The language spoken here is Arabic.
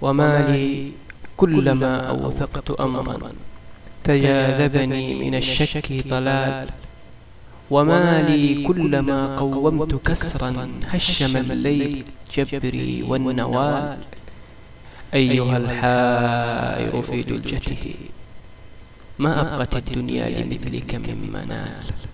وما لي كلما أوثقت أمرا. تجاذبني من الشك ضلال وما لي كلما قومت كسرا. هشم الليل جبري والنوال. أيها الحائر في دلجتي ما أبقت الدنيا لمثلك من منال.